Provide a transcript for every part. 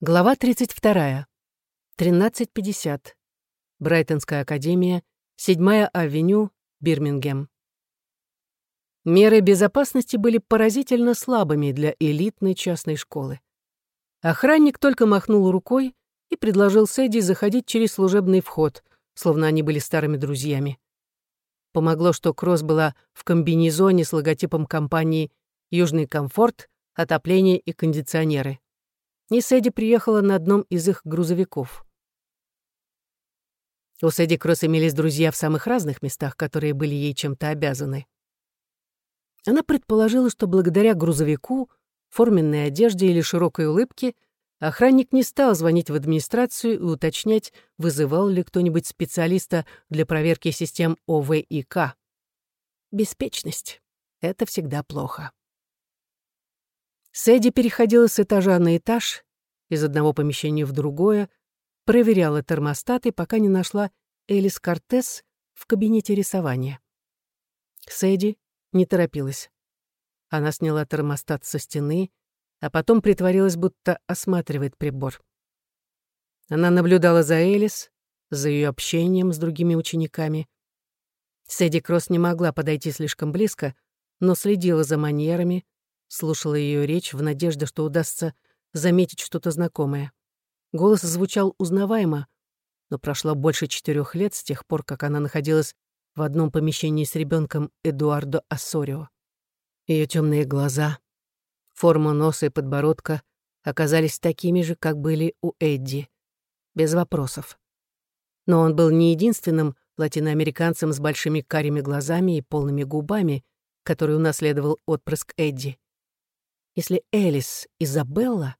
Глава 32. 13.50. Брайтонская академия, 7-я авеню, Бирмингем. Меры безопасности были поразительно слабыми для элитной частной школы. Охранник только махнул рукой и предложил Сэдди заходить через служебный вход, словно они были старыми друзьями. Помогло, что Кросс была в комбинезоне с логотипом компании «Южный комфорт», «Отопление и кондиционеры» и Сэдди приехала на одном из их грузовиков. У Сэдди Кросс имелись друзья в самых разных местах, которые были ей чем-то обязаны. Она предположила, что благодаря грузовику, форменной одежде или широкой улыбке охранник не стал звонить в администрацию и уточнять, вызывал ли кто-нибудь специалиста для проверки систем ОВИК. Беспечность — это всегда плохо. Сэдди переходила с этажа на этаж, из одного помещения в другое, проверяла термостаты, пока не нашла Элис Кортес в кабинете рисования. Сэдди не торопилась. Она сняла термостат со стены, а потом притворилась, будто осматривает прибор. Она наблюдала за Элис, за ее общением с другими учениками. Сэдди Кросс не могла подойти слишком близко, но следила за манерами, слушала ее речь в надежде, что удастся заметить что-то знакомое. Голос звучал узнаваемо, но прошло больше четырех лет с тех пор, как она находилась в одном помещении с ребенком Эдуардо Ассорио. Ее темные глаза, форма носа и подбородка оказались такими же, как были у Эдди, без вопросов. Но он был не единственным латиноамериканцем с большими карими глазами и полными губами, который унаследовал отпрыск Эдди. Если Элис — Изабелла,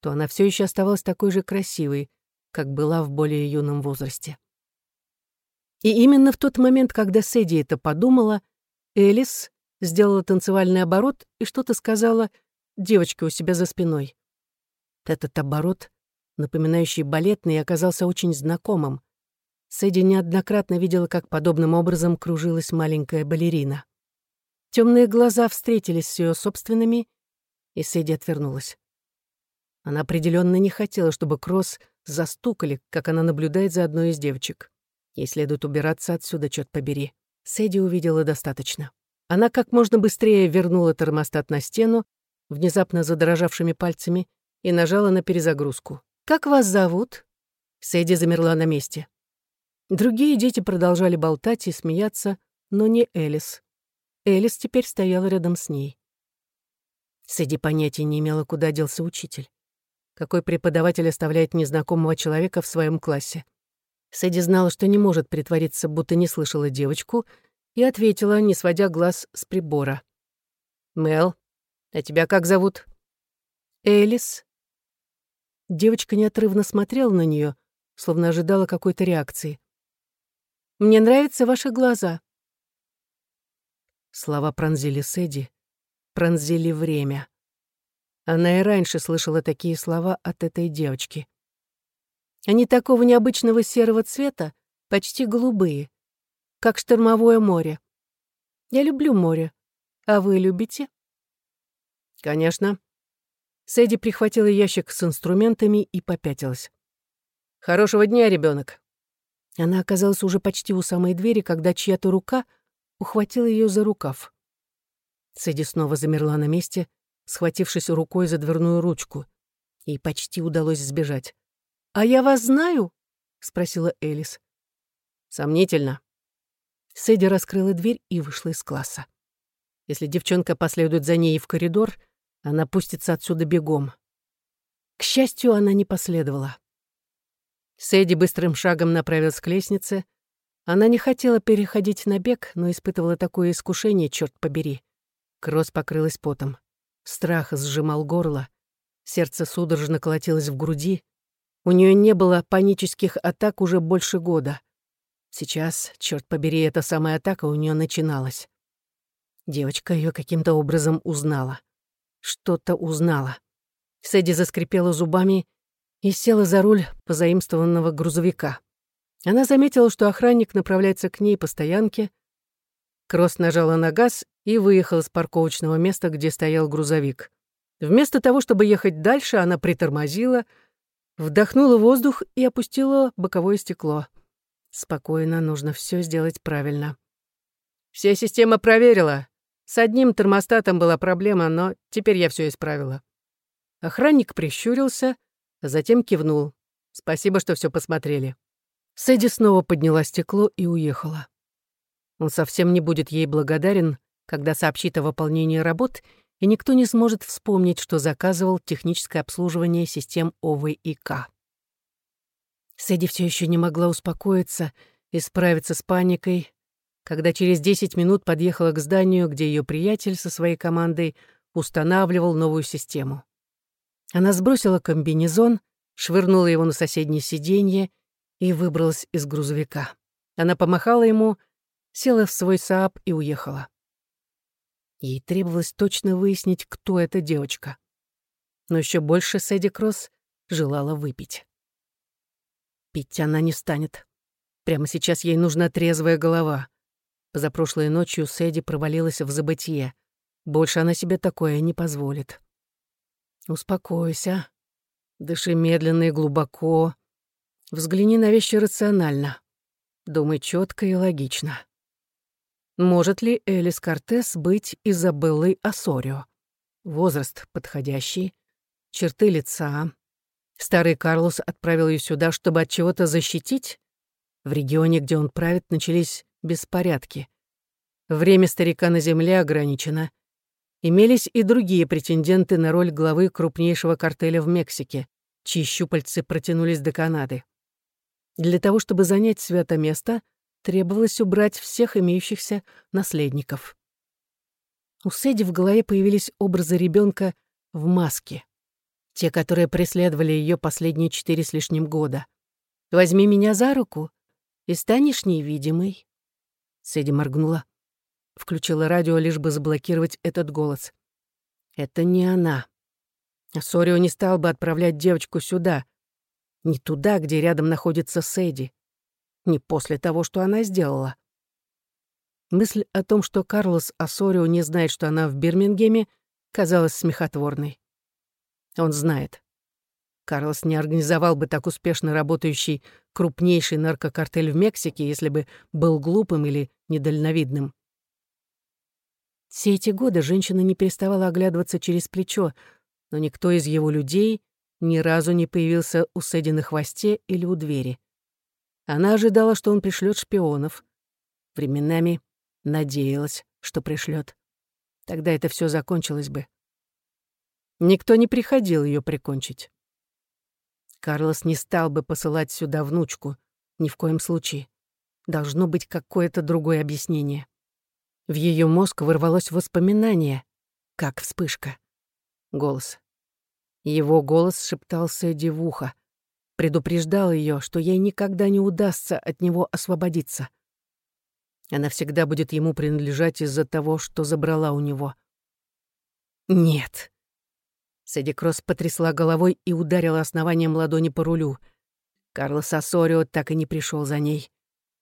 то она все еще оставалась такой же красивой, как была в более юном возрасте. И именно в тот момент, когда Сэдди это подумала, Элис сделала танцевальный оборот и что-то сказала девочке у себя за спиной. Этот оборот, напоминающий балетный, оказался очень знакомым. Сэдди неоднократно видела, как подобным образом кружилась маленькая балерина. Темные глаза встретились с ее собственными, и Сэдди отвернулась. Она определенно не хотела, чтобы Кросс застукали, как она наблюдает за одной из девочек. Ей следует убираться отсюда, черт побери. Сэдди увидела достаточно. Она как можно быстрее вернула термостат на стену, внезапно задрожавшими пальцами, и нажала на перезагрузку. «Как вас зовут?» Сэдди замерла на месте. Другие дети продолжали болтать и смеяться, но не Элис. Элис теперь стояла рядом с ней. Сэдди понятия не имела, куда делся учитель. Какой преподаватель оставляет незнакомого человека в своем классе? Сэдди знала, что не может притвориться, будто не слышала девочку, и ответила, не сводя глаз с прибора. «Мел, а тебя как зовут?» «Элис». Девочка неотрывно смотрела на нее, словно ожидала какой-то реакции. «Мне нравятся ваши глаза». Слова пронзили Сэдди, пронзили время. Она и раньше слышала такие слова от этой девочки. Они такого необычного серого цвета, почти голубые, как штормовое море. Я люблю море. А вы любите? Конечно. Сэдди прихватила ящик с инструментами и попятилась. «Хорошего дня, ребенок. Она оказалась уже почти у самой двери, когда чья-то рука ухватила ее за рукав. Сэдди снова замерла на месте, схватившись рукой за дверную ручку. Ей почти удалось сбежать. «А я вас знаю?» — спросила Элис. «Сомнительно». Сэдди раскрыла дверь и вышла из класса. Если девчонка последует за ней в коридор, она пустится отсюда бегом. К счастью, она не последовала. Сэдди быстрым шагом направилась к лестнице. Она не хотела переходить на бег, но испытывала такое искушение, черт побери. Кросс покрылась потом. Страх сжимал горло. Сердце судорожно колотилось в груди. У нее не было панических атак уже больше года. Сейчас, черт побери, эта самая атака у нее начиналась. Девочка ее каким-то образом узнала. Что-то узнала. Сэдди заскрипела зубами и села за руль позаимствованного грузовика. Она заметила, что охранник направляется к ней по стоянке. Кросс нажала на газ и выехал с парковочного места, где стоял грузовик. Вместо того, чтобы ехать дальше, она притормозила, вдохнула воздух и опустила боковое стекло. Спокойно, нужно все сделать правильно. Вся система проверила. С одним термостатом была проблема, но теперь я все исправила. Охранник прищурился, затем кивнул. Спасибо, что все посмотрели. Сэдди снова подняла стекло и уехала. Он совсем не будет ей благодарен, когда сообщит о выполнении работ, и никто не сможет вспомнить, что заказывал техническое обслуживание систем ОВИК. Сэдди все еще не могла успокоиться и справиться с паникой, когда через 10 минут подъехала к зданию, где ее приятель со своей командой устанавливал новую систему. Она сбросила комбинезон, швырнула его на соседнее сиденье и выбралась из грузовика. Она помахала ему, села в свой Сааб и уехала. Ей требовалось точно выяснить, кто эта девочка. Но еще больше Сэдди Кросс желала выпить. Пить она не станет. Прямо сейчас ей нужна трезвая голова. Позапрошлой ночью Сэдди провалилась в забытье. Больше она себе такое не позволит. Успокойся. Дыши медленно и глубоко. Взгляни на вещи рационально. Думай четко и логично. Может ли Элис Кортес быть Изабеллой Осорио? Возраст подходящий, черты лица. Старый Карлос отправил ее сюда, чтобы от чего-то защитить? В регионе, где он правит, начались беспорядки. Время старика на земле ограничено. Имелись и другие претенденты на роль главы крупнейшего картеля в Мексике, чьи щупальцы протянулись до Канады. Для того, чтобы занять свято место, требовалось убрать всех имеющихся наследников. У Сэдди в голове появились образы ребенка в маске. Те, которые преследовали ее последние четыре с лишним года. «Возьми меня за руку и станешь невидимой». Сэдди моргнула. Включила радио, лишь бы заблокировать этот голос. «Это не она. Сорио не стал бы отправлять девочку сюда. Не туда, где рядом находится Сэдди не после того, что она сделала. Мысль о том, что Карлос Асорио не знает, что она в Бирмингеме, казалась смехотворной. Он знает. Карлос не организовал бы так успешно работающий крупнейший наркокартель в Мексике, если бы был глупым или недальновидным. Все эти годы женщина не переставала оглядываться через плечо, но никто из его людей ни разу не появился у Сэдди на хвосте или у двери. Она ожидала, что он пришлет шпионов. Временами надеялась, что пришлет. Тогда это все закончилось бы. Никто не приходил ее прикончить. Карлос не стал бы посылать сюда внучку, ни в коем случае. Должно быть какое-то другое объяснение. В ее мозг ворвалось воспоминание, как вспышка. Голос. Его голос шептался Сэдди в ухо предупреждал ее, что ей никогда не удастся от него освободиться. Она всегда будет ему принадлежать из-за того, что забрала у него. «Нет». Сэдди Кросс потрясла головой и ударила основанием ладони по рулю. Карлос Ассорио так и не пришел за ней.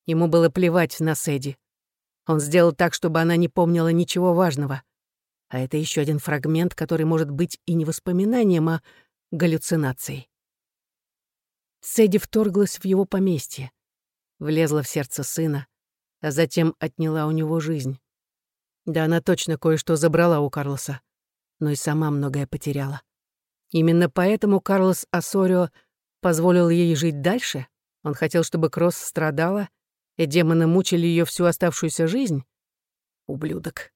Ему было плевать на Сэдди. Он сделал так, чтобы она не помнила ничего важного. А это еще один фрагмент, который может быть и не воспоминанием, а галлюцинацией. Сэдди вторглась в его поместье, влезла в сердце сына, а затем отняла у него жизнь. Да, она точно кое-что забрала у Карлоса, но и сама многое потеряла. Именно поэтому Карлос Асорио позволил ей жить дальше. Он хотел, чтобы Кросс страдала, и демоны мучили ее всю оставшуюся жизнь. Ублюдок.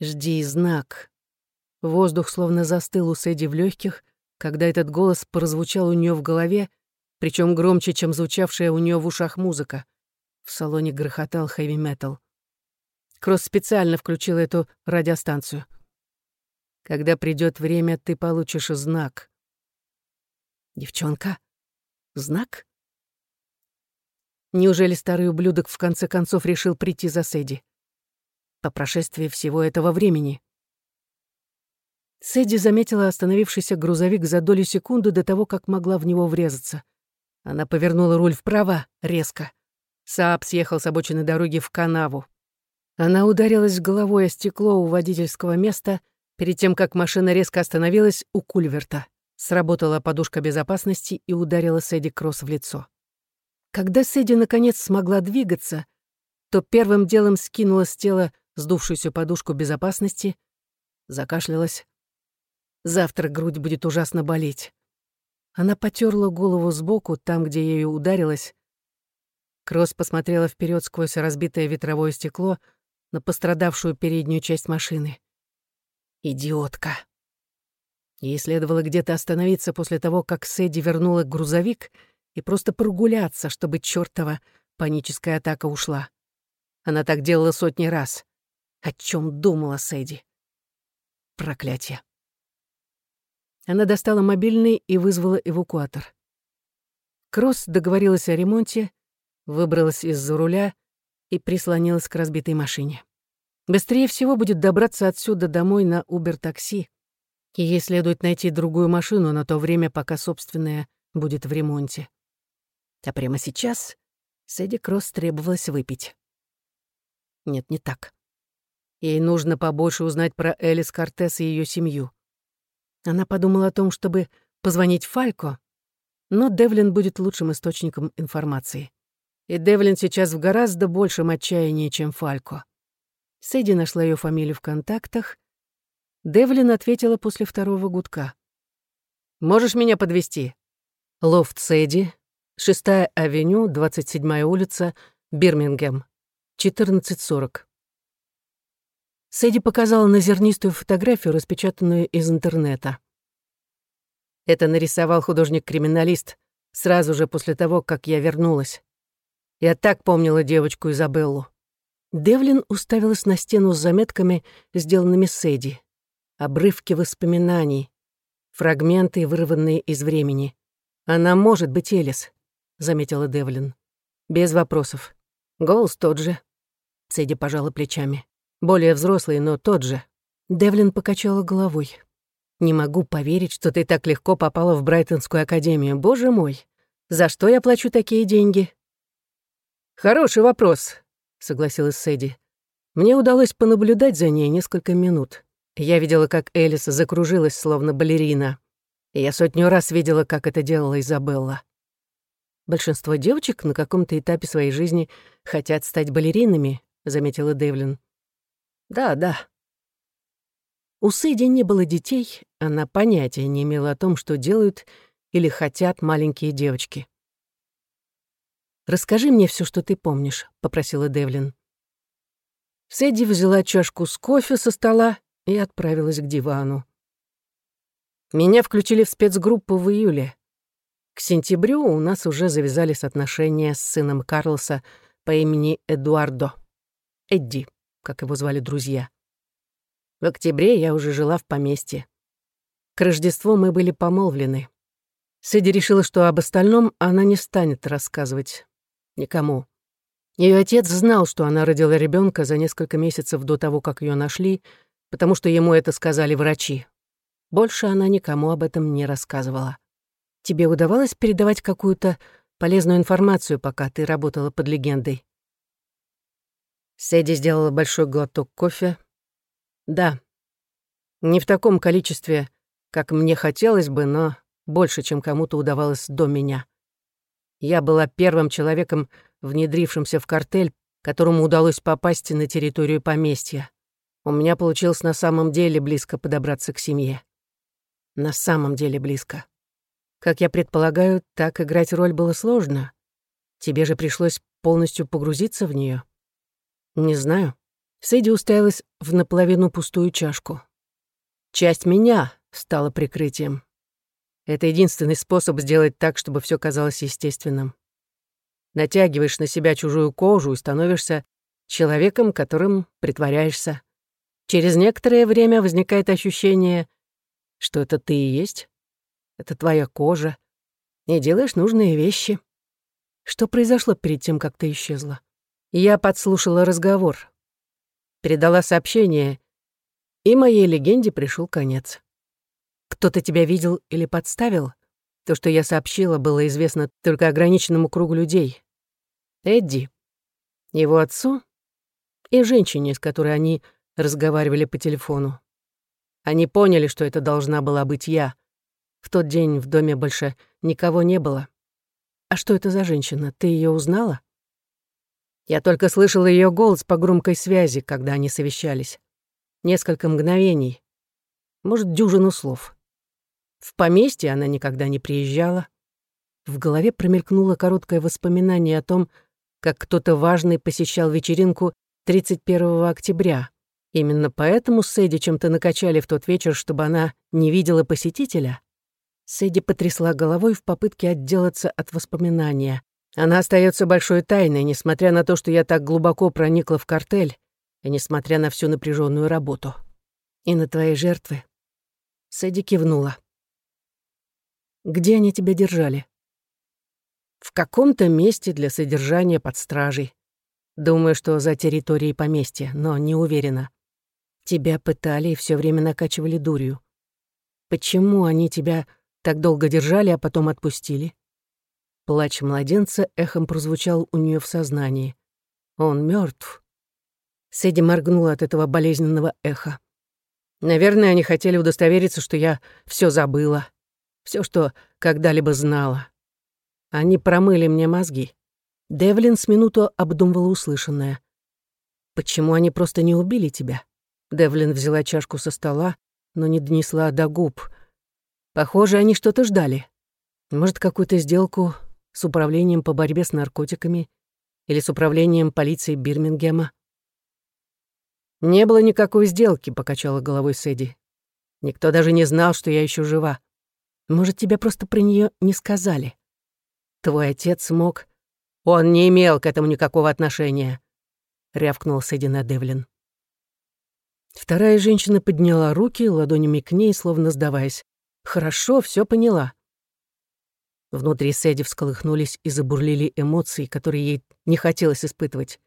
Жди знак. Воздух словно застыл у Сэдди в легких, когда этот голос прозвучал у нее в голове, причем громче, чем звучавшая у нее в ушах музыка. В салоне грохотал хэви-метал. Кросс специально включил эту радиостанцию. «Когда придет время, ты получишь знак». «Девчонка? Знак?» Неужели старый ублюдок в конце концов решил прийти за Сэдди? По прошествии всего этого времени. Сэдди заметила остановившийся грузовик за долю секунды до того, как могла в него врезаться. Она повернула руль вправо, резко. Сааб съехал с обочины дороги в канаву. Она ударилась головой о стекло у водительского места перед тем, как машина резко остановилась у Кульверта. Сработала подушка безопасности и ударила Сэдди Кросс в лицо. Когда Сэдди наконец смогла двигаться, то первым делом скинула с тела сдувшуюся подушку безопасности, закашлялась. Завтра грудь будет ужасно болеть. Она потерла голову сбоку, там, где ею ударилась. Кросс посмотрела вперед сквозь разбитое ветровое стекло на пострадавшую переднюю часть машины. Идиотка. Ей следовало где-то остановиться после того, как Сэдди вернула грузовик и просто прогуляться, чтобы чертова паническая атака ушла. Она так делала сотни раз. О чем думала Сэдди? Проклятие. Она достала мобильный и вызвала эвакуатор. Кросс договорилась о ремонте, выбралась из-за руля и прислонилась к разбитой машине. Быстрее всего будет добраться отсюда домой на Убер-такси. И ей следует найти другую машину на то время, пока собственная будет в ремонте. А прямо сейчас Сэдди Кросс требовалось выпить. Нет, не так. Ей нужно побольше узнать про Элис Кортес и ее семью. Она подумала о том, чтобы позвонить Фалько, но Девлин будет лучшим источником информации. И Девлин сейчас в гораздо большем отчаянии, чем Фалько. Сэдди нашла ее фамилию в контактах. Девлин ответила после второго гудка. «Можешь меня подвести? Лофт Сэдди, 6-я авеню, 27-я улица, Бирмингем, 14.40. Сэдди показала на зернистую фотографию, распечатанную из интернета. Это нарисовал художник-криминалист сразу же после того, как я вернулась. Я так помнила девочку Изабеллу. Девлин уставилась на стену с заметками, сделанными Сэдди. Обрывки воспоминаний, фрагменты, вырванные из времени. «Она может быть Элис», — заметила Девлин. «Без вопросов. Голос тот же». Сэдди пожала плечами. «Более взрослый, но тот же». Девлин покачала головой. «Не могу поверить, что ты так легко попала в Брайтонскую академию. Боже мой! За что я плачу такие деньги?» «Хороший вопрос», — согласилась Сэдди. «Мне удалось понаблюдать за ней несколько минут. Я видела, как Элис закружилась, словно балерина. Я сотню раз видела, как это делала Изабелла. Большинство девочек на каком-то этапе своей жизни хотят стать балеринами», — заметила Дэвлин. «Да, да». У Сэдди не было детей, она понятия не имела о том, что делают или хотят маленькие девочки. «Расскажи мне все, что ты помнишь», — попросила Девлин. Сэдди взяла чашку с кофе со стола и отправилась к дивану. Меня включили в спецгруппу в июле. К сентябрю у нас уже завязались отношения с сыном Карлоса по имени Эдуардо. Эдди, как его звали друзья. В октябре я уже жила в поместье. К Рождеству мы были помолвлены. Сэдди решила, что об остальном она не станет рассказывать никому. Ее отец знал, что она родила ребенка за несколько месяцев до того, как ее нашли, потому что ему это сказали врачи. Больше она никому об этом не рассказывала. Тебе удавалось передавать какую-то полезную информацию, пока ты работала под легендой? Сэдди сделала большой глоток кофе. Да. Не в таком количестве, как мне хотелось бы, но больше, чем кому-то удавалось до меня. Я была первым человеком, внедрившимся в картель, которому удалось попасть на территорию поместья. У меня получилось на самом деле близко подобраться к семье. На самом деле близко. Как я предполагаю, так играть роль было сложно. Тебе же пришлось полностью погрузиться в нее. Не знаю. Сэдди уставилась в наполовину пустую чашку. Часть меня стала прикрытием. Это единственный способ сделать так, чтобы все казалось естественным. Натягиваешь на себя чужую кожу и становишься человеком, которым притворяешься. Через некоторое время возникает ощущение, что это ты и есть. Это твоя кожа. И делаешь нужные вещи. Что произошло перед тем, как ты исчезла? Я подслушала разговор. Передала сообщение, и моей легенде пришел конец. Кто-то тебя видел или подставил? То, что я сообщила, было известно только ограниченному кругу людей. Эдди, его отцу и женщине, с которой они разговаривали по телефону. Они поняли, что это должна была быть я. В тот день в доме больше никого не было. А что это за женщина? Ты ее узнала? Я только слышала ее голос по громкой связи, когда они совещались. Несколько мгновений. Может, дюжину слов. В поместье она никогда не приезжала. В голове промелькнуло короткое воспоминание о том, как кто-то важный посещал вечеринку 31 октября. Именно поэтому Сэдди чем-то накачали в тот вечер, чтобы она не видела посетителя. Сэдди потрясла головой в попытке отделаться от воспоминания. Она остается большой тайной, несмотря на то, что я так глубоко проникла в картель, и несмотря на всю напряженную работу. И на твои жертвы. Сэдди кивнула. «Где они тебя держали?» «В каком-то месте для содержания под стражей. Думаю, что за территорией поместья, но не уверена. Тебя пытали и все время накачивали дурью. Почему они тебя так долго держали, а потом отпустили?» Плач младенца эхом прозвучал у нее в сознании. «Он мертв. Сэдди моргнула от этого болезненного эха. Наверное, они хотели удостовериться, что я все забыла, все, что когда-либо знала. Они промыли мне мозги. Девлин с минуту обдумывала услышанное. «Почему они просто не убили тебя?» Девлин взяла чашку со стола, но не донесла до губ. Похоже, они что-то ждали. Может, какую-то сделку с управлением по борьбе с наркотиками или с управлением полиции Бирмингема. «Не было никакой сделки», — покачала головой Сэдди. «Никто даже не знал, что я еще жива. Может, тебе просто про нее не сказали? Твой отец мог...» «Он не имел к этому никакого отношения», — рявкнул Сэдди на Девлин. Вторая женщина подняла руки ладонями к ней, словно сдаваясь. «Хорошо, все поняла». Внутри Сэдди всколыхнулись и забурлили эмоции, которые ей не хотелось испытывать.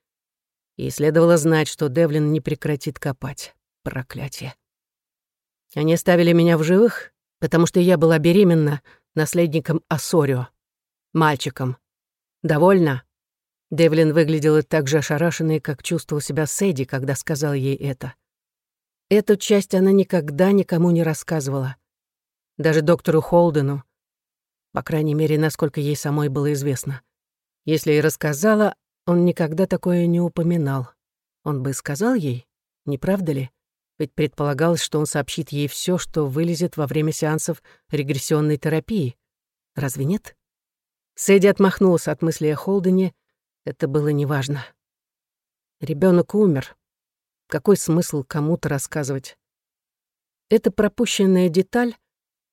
И следовало знать, что Девлин не прекратит копать. Проклятие. Они оставили меня в живых, потому что я была беременна наследником Ассорио. Мальчиком. Довольно? Девлин выглядела так же ошарашенной, как чувствовал себя Сэдди, когда сказал ей это. Эту часть она никогда никому не рассказывала. Даже доктору Холдену. По крайней мере, насколько ей самой было известно. Если и рассказала, он никогда такое не упоминал. Он бы сказал ей, не правда ли? Ведь предполагалось, что он сообщит ей все, что вылезет во время сеансов регрессионной терапии. Разве нет? Сэдди отмахнулся от мысли о Холдене. Это было неважно. Ребенок умер. Какой смысл кому-то рассказывать? Эта пропущенная деталь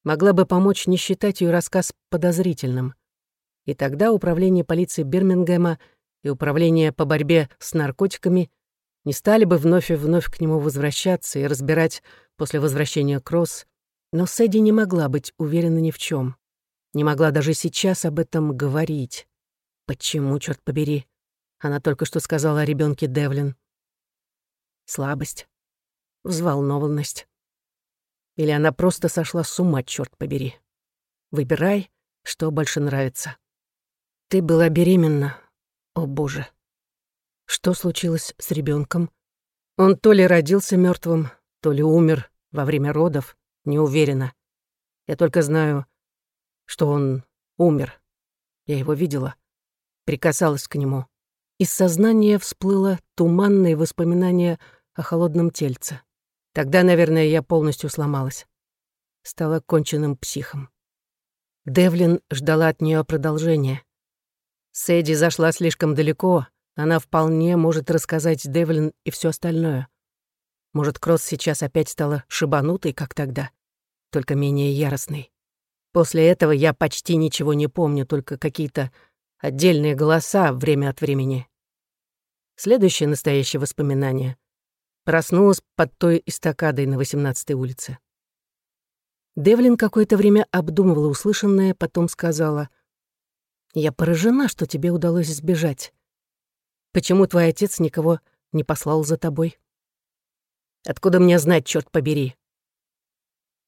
могла бы помочь не считать ее рассказ подозрительным. И тогда управление полиции Бирмингема — и Управление по борьбе с наркотиками не стали бы вновь и вновь к нему возвращаться и разбирать после возвращения Кросс, но Сэдди не могла быть уверена ни в чем, Не могла даже сейчас об этом говорить. Почему, черт побери? Она только что сказала о ребенке Девлин. Слабость, взволнованность. Или она просто сошла с ума, черт побери. Выбирай, что больше нравится. Ты была беременна, о боже. Что случилось с ребенком? Он то ли родился мертвым, то ли умер во время родов, не уверена. Я только знаю, что он умер. Я его видела, прикасалась к нему. Из сознания всплыло туманное воспоминание о холодном тельце. Тогда, наверное, я полностью сломалась. Стала конченным психом. Девлин ждала от нее продолжения. Сэдди зашла слишком далеко, она вполне может рассказать Девлин и все остальное. Может, Кросс сейчас опять стала шибанутой, как тогда, только менее яростной. После этого я почти ничего не помню, только какие-то отдельные голоса время от времени. Следующее настоящее воспоминание. Проснулась под той эстакадой на 18-й улице. Девлин какое-то время обдумывала услышанное, потом сказала — я поражена, что тебе удалось сбежать. Почему твой отец никого не послал за тобой? Откуда мне знать, черт побери?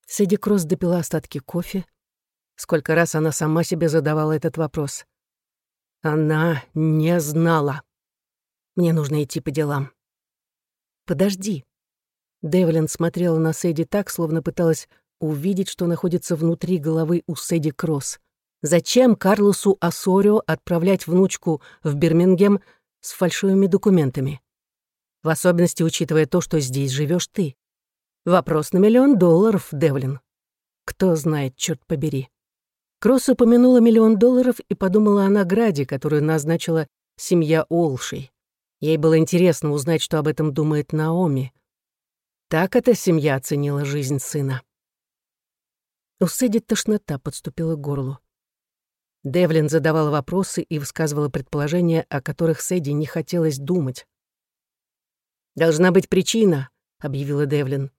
Сэдди Кросс допила остатки кофе. Сколько раз она сама себе задавала этот вопрос. Она не знала. Мне нужно идти по делам. Подожди. Девлин смотрела на Сэдди так, словно пыталась увидеть, что находится внутри головы у Сэдди Кросс. Зачем Карлосу Ассорио отправлять внучку в Бирмингем с фальшивыми документами? В особенности учитывая то, что здесь живешь ты. Вопрос на миллион долларов, Девлин. Кто знает, черт побери. Кросс упомянула миллион долларов и подумала о награде, которую назначила семья Олшей. Ей было интересно узнать, что об этом думает Наоми. Так эта семья оценила жизнь сына. У Сэдди тошнота подступила к горлу. Девлин задавала вопросы и высказывала предположения, о которых Сэдди не хотелось думать. «Должна быть причина», — объявила Девлин.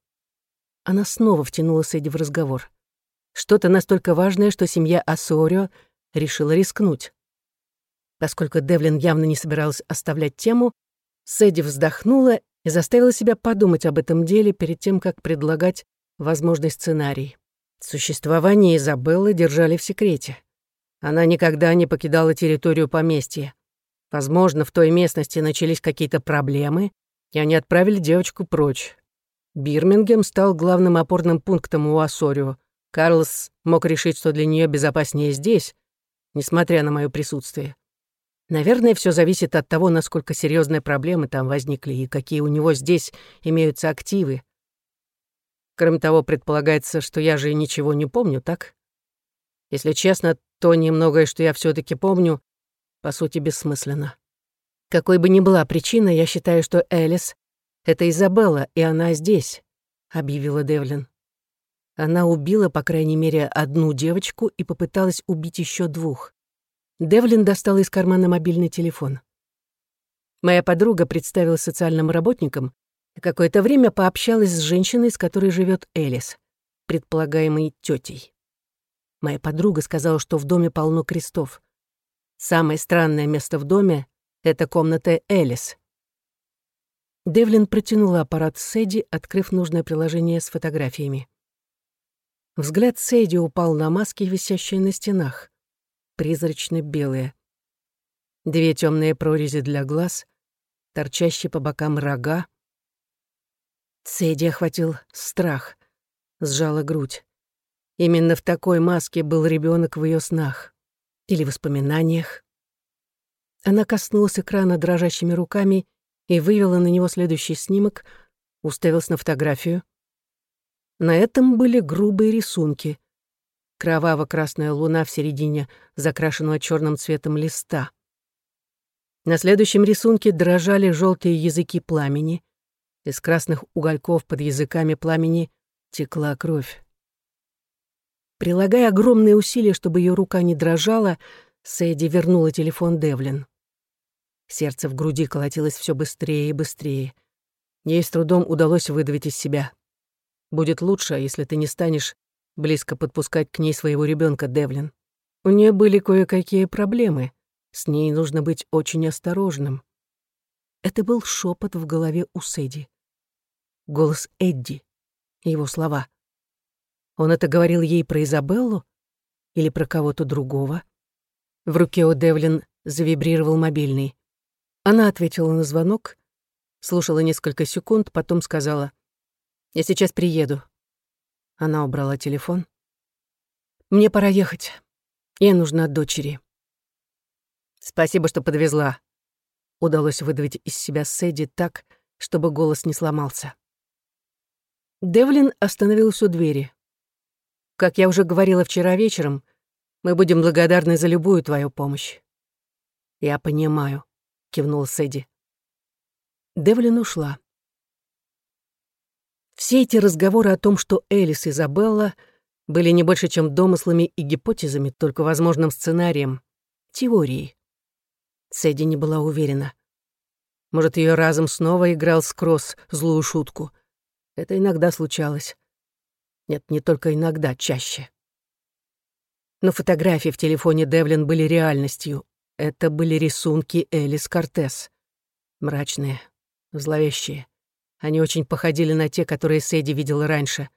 Она снова втянула Сэдди в разговор. Что-то настолько важное, что семья Ассорио решила рискнуть. Поскольку Девлин явно не собиралась оставлять тему, Сэдди вздохнула и заставила себя подумать об этом деле перед тем, как предлагать возможный сценарий. Существование Изабеллы держали в секрете. Она никогда не покидала территорию поместья. Возможно, в той местности начались какие-то проблемы, и они отправили девочку прочь. Бирмингем стал главным опорным пунктом у Ассорио. Карлос мог решить, что для нее безопаснее здесь, несмотря на мое присутствие. Наверное, все зависит от того, насколько серьезные проблемы там возникли и какие у него здесь имеются активы. Кроме того, предполагается, что я же ничего не помню, так? Если честно, то немногое, что я все таки помню, по сути, бессмысленно. Какой бы ни была причина, я считаю, что Элис — это Изабелла, и она здесь, — объявила Девлин. Она убила, по крайней мере, одну девочку и попыталась убить еще двух. Девлин достала из кармана мобильный телефон. Моя подруга представилась социальным работником и какое-то время пообщалась с женщиной, с которой живет Элис, предполагаемой тетей. Моя подруга сказала, что в доме полно крестов. Самое странное место в доме — это комната Элис. Девлин протянула аппарат Сэдди, открыв нужное приложение с фотографиями. Взгляд Сэдди упал на маски, висящие на стенах призрачно-белые. Две темные прорези для глаз, торчащие по бокам рога. Цеди охватил страх, сжала грудь. Именно в такой маске был ребенок в ее снах или воспоминаниях. Она коснулась экрана дрожащими руками и вывела на него следующий снимок, уставилась на фотографию. На этом были грубые рисунки, кроваво-красная луна в середине закрашенного черным цветом листа. На следующем рисунке дрожали желтые языки пламени. Из красных угольков под языками пламени текла кровь. Прилагая огромные усилия, чтобы ее рука не дрожала, Сэдди вернула телефон Девлин. Сердце в груди колотилось все быстрее и быстрее. Ей с трудом удалось выдавить из себя. «Будет лучше, если ты не станешь близко подпускать к ней своего ребенка Девлин. У нее были кое-какие проблемы. С ней нужно быть очень осторожным. Это был шепот в голове у Сэдди. Голос Эдди. Его слова. Он это говорил ей про Изабеллу или про кого-то другого? В руке у Девлин завибрировал мобильный. Она ответила на звонок, слушала несколько секунд, потом сказала, «Я сейчас приеду. Она убрала телефон. «Мне пора ехать. Я нужна дочери». «Спасибо, что подвезла». Удалось выдавить из себя Сэдди так, чтобы голос не сломался. Девлин остановился у двери. «Как я уже говорила вчера вечером, мы будем благодарны за любую твою помощь». «Я понимаю», — кивнул Сэдди. Девлин ушла. Все эти разговоры о том, что Элис и Изабелла были не больше, чем домыслами и гипотезами, только возможным сценарием, теорией. Сэдди не была уверена. Может, ее разум снова играл с злую шутку. Это иногда случалось. Нет, не только иногда, чаще. Но фотографии в телефоне Девлин были реальностью. Это были рисунки Элис Кортес. Мрачные, зловещие. Они очень походили на те, которые Сэдди видела раньше.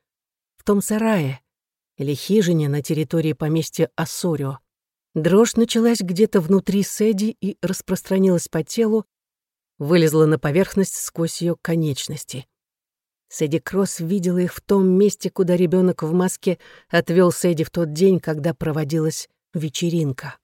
В том сарае или хижине на территории поместья Ассорио. Дрожь началась где-то внутри Сэдди и распространилась по телу, вылезла на поверхность сквозь ее конечности. Сэдди Кросс видела их в том месте, куда ребенок в маске отвел Сэдди в тот день, когда проводилась вечеринка.